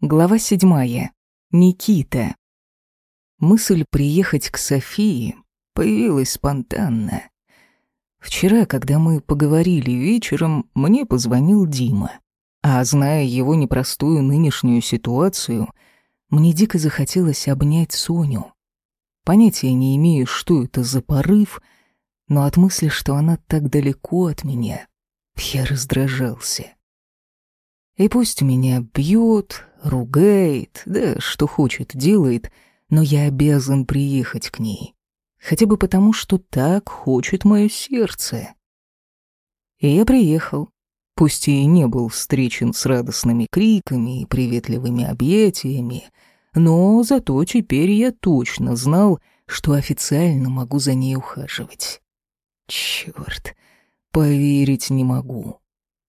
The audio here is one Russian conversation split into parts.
Глава седьмая. Никита. Мысль приехать к Софии появилась спонтанно. Вчера, когда мы поговорили вечером, мне позвонил Дима. А зная его непростую нынешнюю ситуацию, мне дико захотелось обнять Соню. Понятия не имею, что это за порыв, но от мысли, что она так далеко от меня, я раздражался. И пусть меня бьет, ругает, да что хочет делает, но я обязан приехать к ней. Хотя бы потому, что так хочет мое сердце. И я приехал. Пусть и не был встречен с радостными криками и приветливыми объятиями, но зато теперь я точно знал, что официально могу за ней ухаживать. Чёрт, поверить не могу.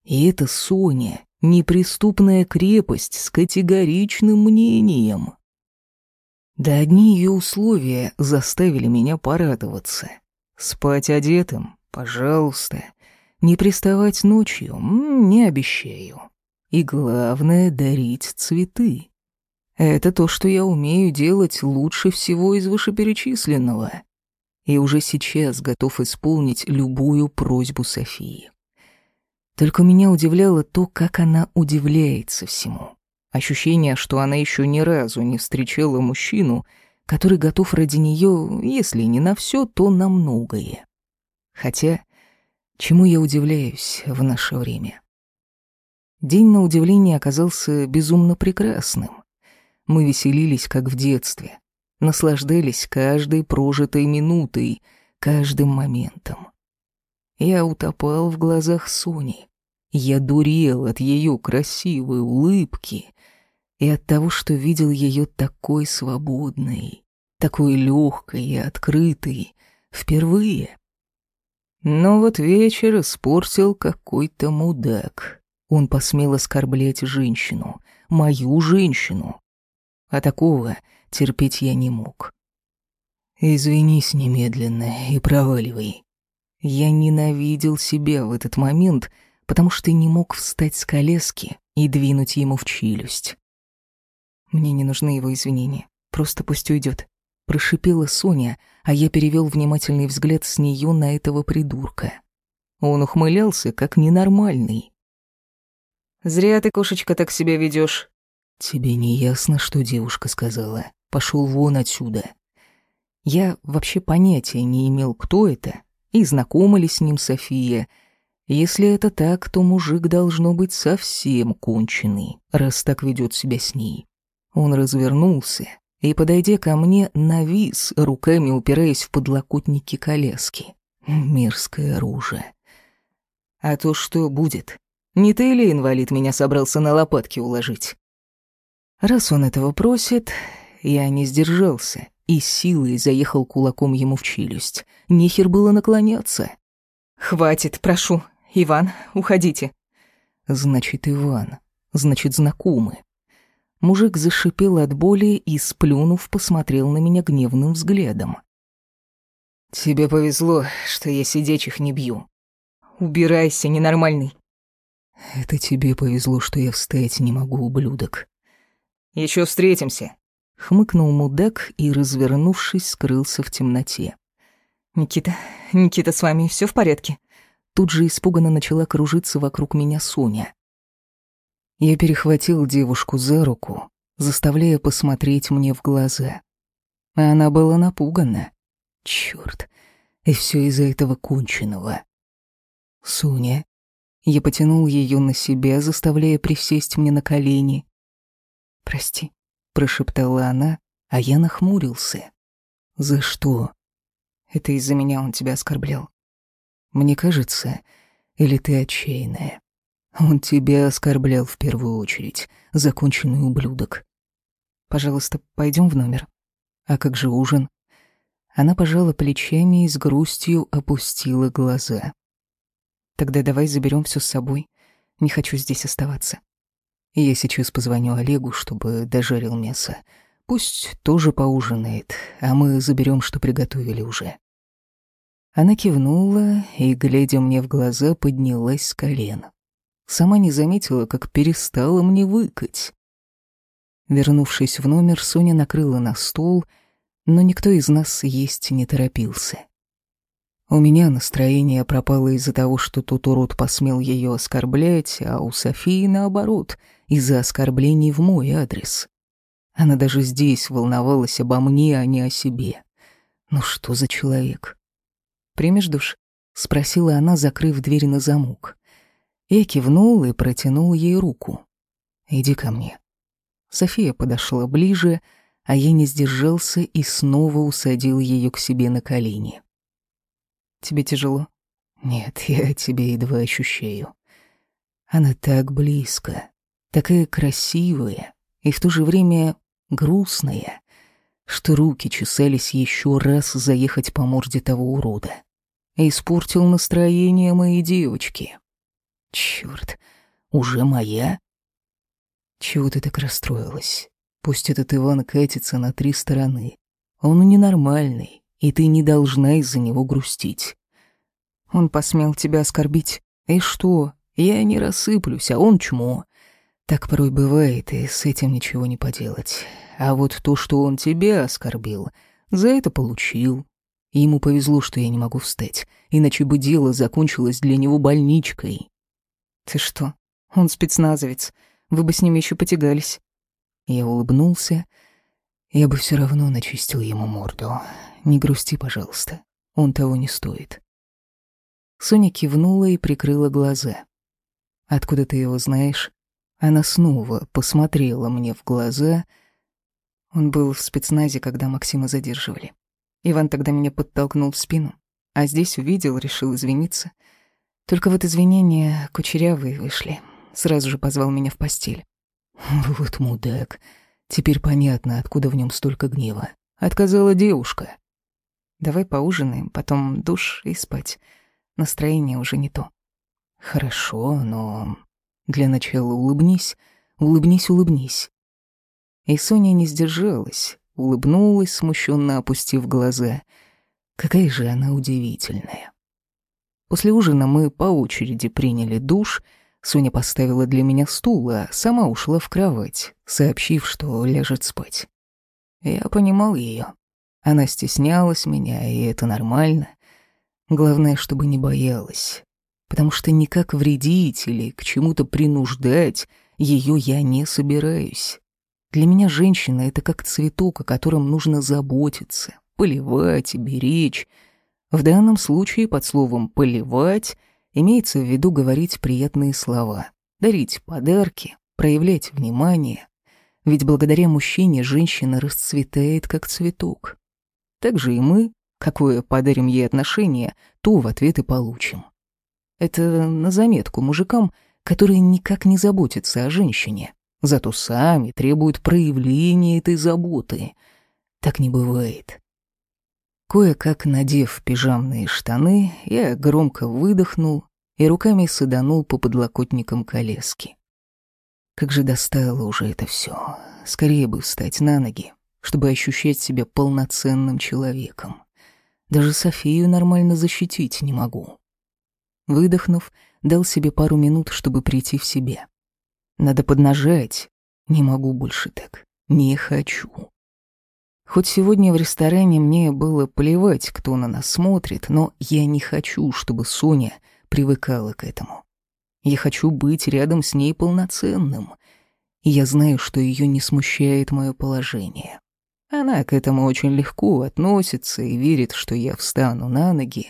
И это Соня, неприступная крепость с категоричным мнением. Да одни ее условия заставили меня порадоваться. Спать одетым, пожалуйста. Не приставать ночью, не обещаю. И главное — дарить цветы. Это то, что я умею делать лучше всего из вышеперечисленного. И уже сейчас готов исполнить любую просьбу Софии. Только меня удивляло то, как она удивляется всему. Ощущение, что она еще ни разу не встречала мужчину, который готов ради нее, если не на все, то на многое. Хотя, чему я удивляюсь в наше время? День на удивление оказался безумно прекрасным. Мы веселились, как в детстве, наслаждались каждой прожитой минутой, каждым моментом. Я утопал в глазах Сони. Я дурел от ее красивой улыбки и от того, что видел ее такой свободной, такой легкой и открытой впервые. Но вот вечер испортил какой-то мудак. Он посмел оскорблять женщину, мою женщину. А такого терпеть я не мог. «Извинись немедленно и проваливай». Я ненавидел себя в этот момент — потому что не мог встать с колески и двинуть ему в челюсть. Мне не нужны его извинения, просто пусть уйдет. Прошипела Соня, а я перевел внимательный взгляд с нее на этого придурка. Он ухмылялся, как ненормальный. «Зря ты, кошечка, так себя ведешь. «Тебе не ясно, что девушка сказала. Пошел вон отсюда». Я вообще понятия не имел, кто это, и знакома ли с ним София, если это так, то мужик должно быть совсем конченый, раз так ведет себя с ней. Он развернулся и, подойдя ко мне, навис, руками упираясь в подлокотники коляски. Мерзкое оружие. А то что будет? Не ты ли, инвалид, меня собрался на лопатки уложить? Раз он этого просит, я не сдержался и силой заехал кулаком ему в челюсть. Нехер было наклоняться. «Хватит, прошу, Иван, уходите». «Значит, Иван. Значит, знакомы». Мужик зашипел от боли и, сплюнув, посмотрел на меня гневным взглядом. «Тебе повезло, что я сидячих не бью. Убирайся, ненормальный». «Это тебе повезло, что я встать не могу, ублюдок». Еще встретимся», — хмыкнул мудак и, развернувшись, скрылся в темноте. «Никита, Никита, с вами все в порядке?» Тут же испуганно начала кружиться вокруг меня Соня. Я перехватил девушку за руку, заставляя посмотреть мне в глаза. А она была напугана. Чёрт, и все из-за этого конченого. Соня. Я потянул ее на себя, заставляя присесть мне на колени. «Прости», — прошептала она, а я нахмурился. «За что?» «Это из-за меня он тебя оскорблял. Мне кажется, или ты отчаянная? Он тебя оскорблял в первую очередь, законченный ублюдок. Пожалуйста, пойдем в номер. А как же ужин? Она пожала плечами и с грустью опустила глаза. Тогда давай заберем все с собой. Не хочу здесь оставаться. Я сейчас позвоню Олегу, чтобы дожарил мясо. Пусть тоже поужинает, а мы заберем, что приготовили уже. Она кивнула и, глядя мне в глаза, поднялась с колен. Сама не заметила, как перестала мне выкать. Вернувшись в номер, Соня накрыла на стол, но никто из нас есть не торопился. У меня настроение пропало из-за того, что тот урод посмел ее оскорблять, а у Софии наоборот, из-за оскорблений в мой адрес. Она даже здесь волновалась обо мне, а не о себе. Ну что за человек? «Примешь душ?» — спросила она, закрыв дверь на замок. Я кивнул и протянул ей руку. «Иди ко мне». София подошла ближе, а я не сдержался и снова усадил ее к себе на колени. Тебе тяжело? Нет, я тебя едва ощущаю. Она так близко, такая красивая и в то же время грустная, что руки чесались еще раз заехать по морде того урода. Испортил настроение моей девочки. Черт, уже моя? Чего ты так расстроилась? Пусть этот Иван катится на три стороны. Он ненормальный, и ты не должна из-за него грустить. Он посмел тебя оскорбить. И что? Я не рассыплюсь, а он чмо. Так порой бывает, и с этим ничего не поделать. А вот то, что он тебя оскорбил, за это получил. Ему повезло, что я не могу встать, иначе бы дело закончилось для него больничкой. Ты что? Он спецназовец. Вы бы с ним еще потягались. Я улыбнулся. Я бы все равно начистил ему морду. Не грусти, пожалуйста. Он того не стоит. Соня кивнула и прикрыла глаза. «Откуда ты его знаешь?» Она снова посмотрела мне в глаза. Он был в спецназе, когда Максима задерживали. Иван тогда меня подтолкнул в спину, а здесь увидел, решил извиниться. Только вот извинения кучерявые вышли. Сразу же позвал меня в постель. Вот мудак. Теперь понятно, откуда в нем столько гнева. Отказала девушка. Давай поужинаем, потом душ и спать. Настроение уже не то. Хорошо, но для начала улыбнись, улыбнись, улыбнись. И Соня не сдержалась, улыбнулась, смущенно опустив глаза. Какая же она удивительная. После ужина мы по очереди приняли душ. Соня поставила для меня стул, а сама ушла в кровать, сообщив, что ляжет спать. Я понимал ее. Она стеснялась меня, и это нормально. Главное, чтобы не боялась. Потому что никак вредить или к чему-то принуждать ее я не собираюсь. Для меня женщина — это как цветок, о котором нужно заботиться, поливать и беречь. В данном случае под словом «поливать» имеется в виду говорить приятные слова, дарить подарки, проявлять внимание. Ведь благодаря мужчине женщина расцветает, как цветок. Так же и мы, какое подарим ей отношение, то в ответ и получим. Это на заметку мужикам, которые никак не заботятся о женщине, зато сами требуют проявления этой заботы. Так не бывает. Кое-как надев пижамные штаны, я громко выдохнул и руками саданул по подлокотникам колески. Как же достало уже это все. Скорее бы встать на ноги, чтобы ощущать себя полноценным человеком. Даже Софию нормально защитить не могу. Выдохнув, дал себе пару минут, чтобы прийти в себя. Надо поднажать. Не могу больше так. Не хочу. Хоть сегодня в ресторане мне было плевать, кто на нас смотрит, но я не хочу, чтобы Соня привыкала к этому. Я хочу быть рядом с ней полноценным. И я знаю, что ее не смущает мое положение. Она к этому очень легко относится и верит, что я встану на ноги.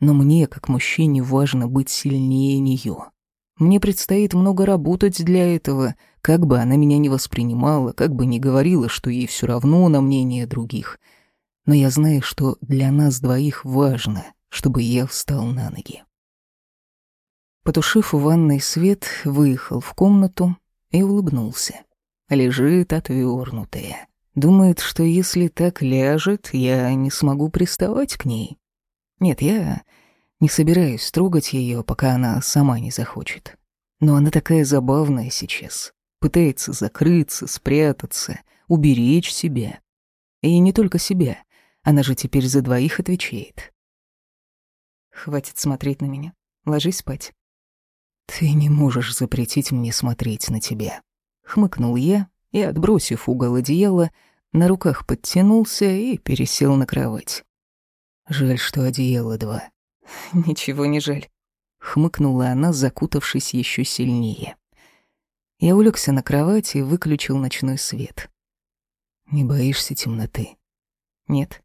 Но мне, как мужчине, важно быть сильнее нее. Мне предстоит много работать для этого, как бы она меня не воспринимала, как бы не говорила, что ей все равно на мнение других. Но я знаю, что для нас двоих важно, чтобы я встал на ноги. Потушив в ванной свет, выехал в комнату и улыбнулся. Лежит отвернутая. Думает, что если так ляжет, я не смогу приставать к ней. Нет, я не собираюсь трогать ее, пока она сама не захочет. Но она такая забавная сейчас. Пытается закрыться, спрятаться, уберечь себя. И не только себя. Она же теперь за двоих отвечает. Хватит смотреть на меня. Ложись спать. Ты не можешь запретить мне смотреть на тебя. Хмыкнул я и, отбросив угол одеяла, на руках подтянулся и пересел на кровать. Жаль, что одеяло два. Ничего не жаль. Хмыкнула она, закутавшись еще сильнее. Я улегся на кровать и выключил ночной свет. «Не боишься темноты?» «Нет».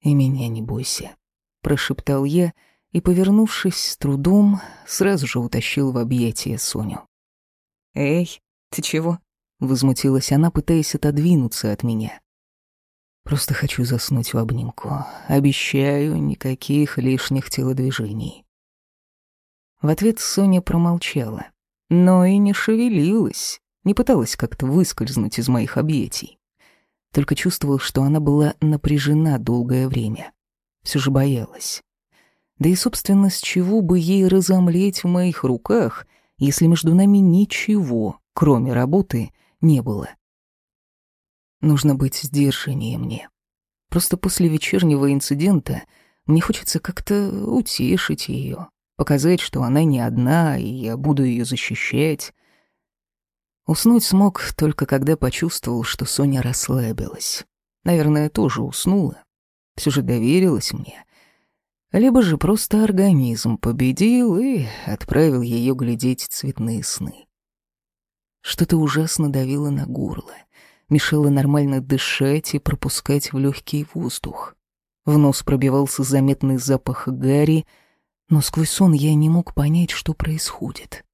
«И меня не бойся», — прошептал я и, повернувшись с трудом, сразу же утащил в объятия Соню. «Эй, ты чего?» — возмутилась она, пытаясь отодвинуться от меня. «Просто хочу заснуть в обнимку. Обещаю, никаких лишних телодвижений». В ответ Соня промолчала, но и не шевелилась, не пыталась как-то выскользнуть из моих объятий. Только чувствовал, что она была напряжена долгое время. Все же боялась. Да и, собственно, с чего бы ей разомлеть в моих руках, если между нами ничего, кроме работы, не было. Нужно быть сдержаннее мне. Просто после вечернего инцидента мне хочется как-то утешить ее, показать, что она не одна, и я буду ее защищать. Уснуть смог только когда почувствовал, что Соня расслабилась. Наверное, тоже уснула. Все же доверилась мне. Либо же просто организм победил и отправил ее глядеть цветные сны. Что-то ужасно давило на горло, мешало нормально дышать и пропускать в легкий воздух. В нос пробивался заметный запах гари, но сквозь сон я не мог понять, что происходит.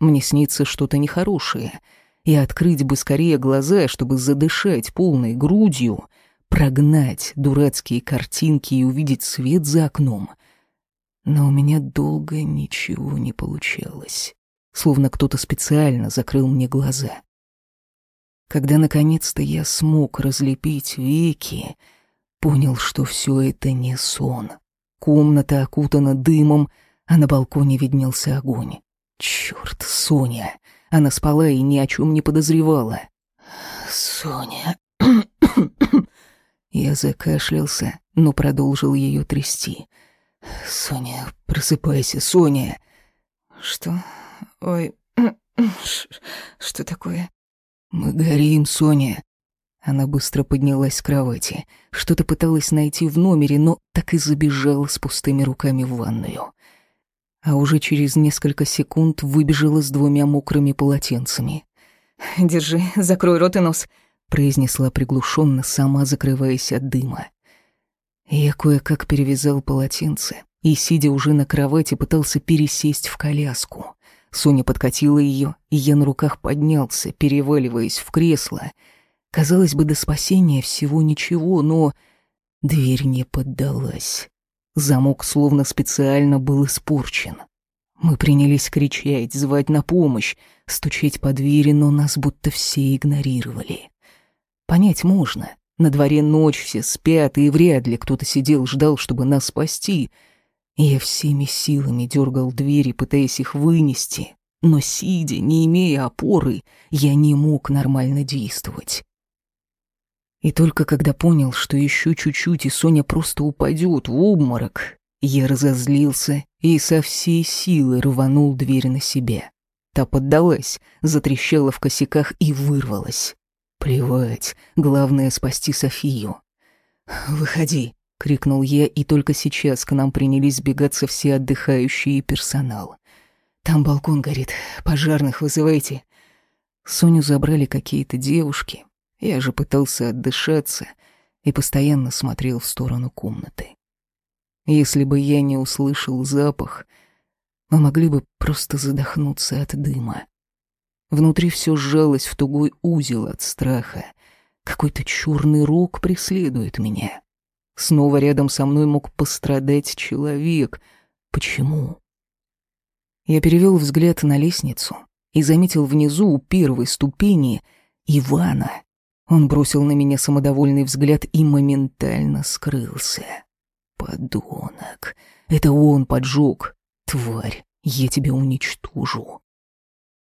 Мне снится что-то нехорошее, и открыть бы скорее глаза, чтобы задышать полной грудью, прогнать дурацкие картинки и увидеть свет за окном. Но у меня долго ничего не получалось словно кто-то специально закрыл мне глаза. Когда наконец-то я смог разлепить веки, понял, что все это не сон. Комната окутана дымом, а на балконе виднелся огонь. Черт, Соня! Она спала и ни о чем не подозревала. Соня... Я закашлялся, но продолжил ее трясти. «Соня, просыпайся, Соня!» «Что? Ой, что такое? Мы горим, Соня. Она быстро поднялась с кровати. Что-то пыталась найти в номере, но так и забежала с пустыми руками в ванную. А уже через несколько секунд выбежала с двумя мокрыми полотенцами. «Держи, закрой рот и нос», — произнесла приглушенно, сама закрываясь от дыма. Я кое-как перевязал полотенце и, сидя уже на кровати, пытался пересесть в коляску. Соня подкатила ее, и я на руках поднялся, переваливаясь в кресло. Казалось бы, до спасения всего ничего, но дверь не поддалась. Замок словно специально был испорчен. Мы принялись кричать, звать на помощь, стучать по двери, но нас будто все игнорировали. Понять можно. На дворе ночь, все спят, и вряд ли кто-то сидел, ждал, чтобы нас спасти — я всеми силами дергал двери, пытаясь их вынести, но сидя, не имея опоры, я не мог нормально действовать. И только когда понял, что еще чуть-чуть, и Соня просто упадет в обморок, я разозлился и со всей силы рванул дверь на себя. Та поддалась, затрещала в косяках и вырвалась. Плевать, главное спасти Софию. «Выходи», крикнул я, и только сейчас к нам принялись сбегаться все отдыхающие и персонал. Там балкон горит, пожарных вызывайте. Соню забрали какие-то девушки. Я же пытался отдышаться и постоянно смотрел в сторону комнаты. Если бы я не услышал запах, мы могли бы просто задохнуться от дыма. Внутри все сжалось в тугой узел от страха. Какой-то черный рог преследует меня. Снова рядом со мной мог пострадать человек. Почему? Я перевел взгляд на лестницу и заметил внизу у первой ступени Ивана. Он бросил на меня самодовольный взгляд и моментально скрылся. Подонок. Это он поджег. Тварь, я тебя уничтожу.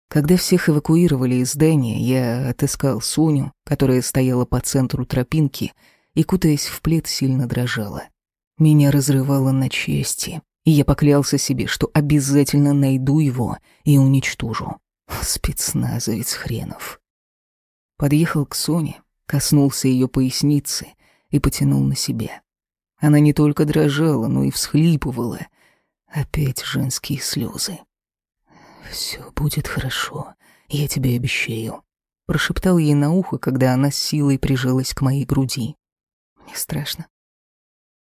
Когда всех эвакуировали из здания, я отыскал Соню, которая стояла по центру тропинки, и, кутаясь в плед, сильно дрожала. Меня разрывало на части, и я поклялся себе, что обязательно найду его и уничтожу. Спецназовец хренов. Подъехал к Соне, коснулся ее поясницы и потянул на себя. Она не только дрожала, но и всхлипывала. Опять женские слезы. «Все будет хорошо, я тебе обещаю», — прошептал ей на ухо, когда она с силой прижалась к моей груди. Мне страшно.